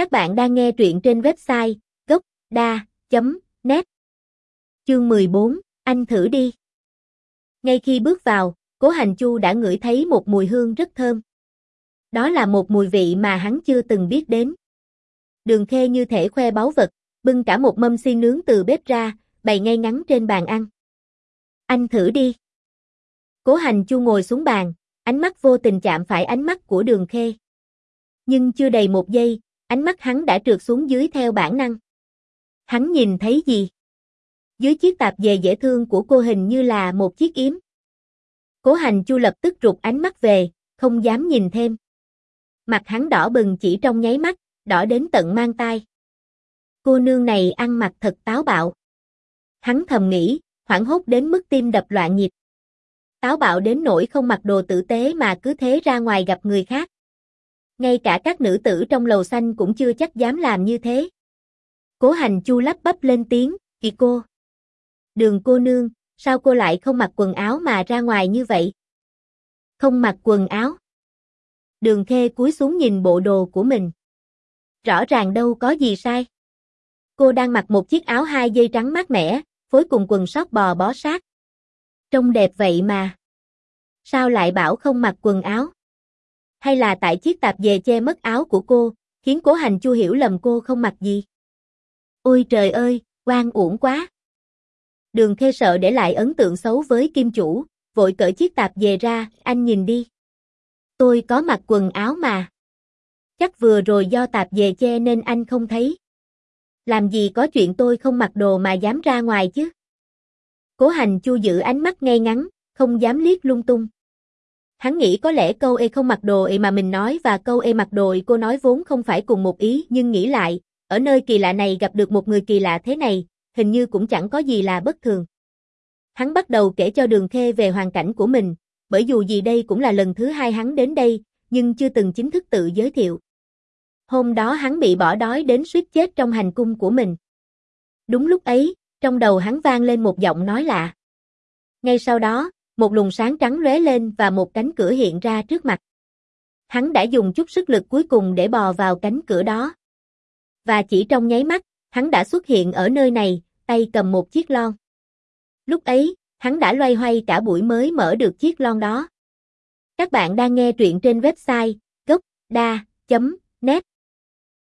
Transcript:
Các bạn đang nghe truyện trên website gốc.da.net Chương 14, anh thử đi. Ngay khi bước vào, Cố Hành Chu đã ngửi thấy một mùi hương rất thơm. Đó là một mùi vị mà hắn chưa từng biết đến. Đường Khê như thể khoe báu vật, bưng cả một mâm xiên nướng từ bếp ra, bày ngay ngắn trên bàn ăn. Anh thử đi. Cố Hành Chu ngồi xuống bàn, ánh mắt vô tình chạm phải ánh mắt của Đường Khê. Nhưng chưa đầy một giây, ánh mắt hắn đã trượt xuống dưới theo bản năng. Hắn nhìn thấy gì? Dưới chiếc tạp dề dễ thương của cô hình như là một chiếc yếm. Cố hành chu lập tức rụt ánh mắt về, không dám nhìn thêm. Mặt hắn đỏ bừng chỉ trong nháy mắt, đỏ đến tận mang tai. Cô nương này ăn mặc thật táo bạo. Hắn thầm nghĩ, hoảng hốt đến mức tim đập loạn nhịp. Táo bạo đến nỗi không mặc đồ tử tế mà cứ thế ra ngoài gặp người khác. Ngay cả các nữ tử trong lầu xanh cũng chưa chắc dám làm như thế. Cố hành chu lắp bắp lên tiếng, kỳ cô. Đường cô nương, sao cô lại không mặc quần áo mà ra ngoài như vậy? Không mặc quần áo. Đường khê cúi xuống nhìn bộ đồ của mình. Rõ ràng đâu có gì sai. Cô đang mặc một chiếc áo hai dây trắng mát mẻ, phối cùng quần sóc bò bó sát. Trông đẹp vậy mà. Sao lại bảo không mặc quần áo? Hay là tại chiếc tạp dề che mất áo của cô, khiến cố hành chu hiểu lầm cô không mặc gì? Ôi trời ơi, quan uổng quá. Đường khê sợ để lại ấn tượng xấu với kim chủ, vội cởi chiếc tạp dề ra, anh nhìn đi. Tôi có mặc quần áo mà. Chắc vừa rồi do tạp dề che nên anh không thấy. Làm gì có chuyện tôi không mặc đồ mà dám ra ngoài chứ? Cố hành chu giữ ánh mắt ngay ngắn, không dám liếc lung tung. Hắn nghĩ có lẽ câu e không mặc đồ e mà mình nói và câu e mặc đồ cô nói vốn không phải cùng một ý nhưng nghĩ lại, ở nơi kỳ lạ này gặp được một người kỳ lạ thế này, hình như cũng chẳng có gì là bất thường. Hắn bắt đầu kể cho Đường Khê về hoàn cảnh của mình, bởi dù gì đây cũng là lần thứ hai hắn đến đây, nhưng chưa từng chính thức tự giới thiệu. Hôm đó hắn bị bỏ đói đến suýt chết trong hành cung của mình. Đúng lúc ấy, trong đầu hắn vang lên một giọng nói lạ. Ngay sau đó, một luồng sáng trắng lóe lên và một cánh cửa hiện ra trước mặt. Hắn đã dùng chút sức lực cuối cùng để bò vào cánh cửa đó. Và chỉ trong nháy mắt, hắn đã xuất hiện ở nơi này, tay cầm một chiếc lon. Lúc ấy, hắn đã loay hoay cả buổi mới mở được chiếc lon đó. Các bạn đang nghe truyện trên website gocda.net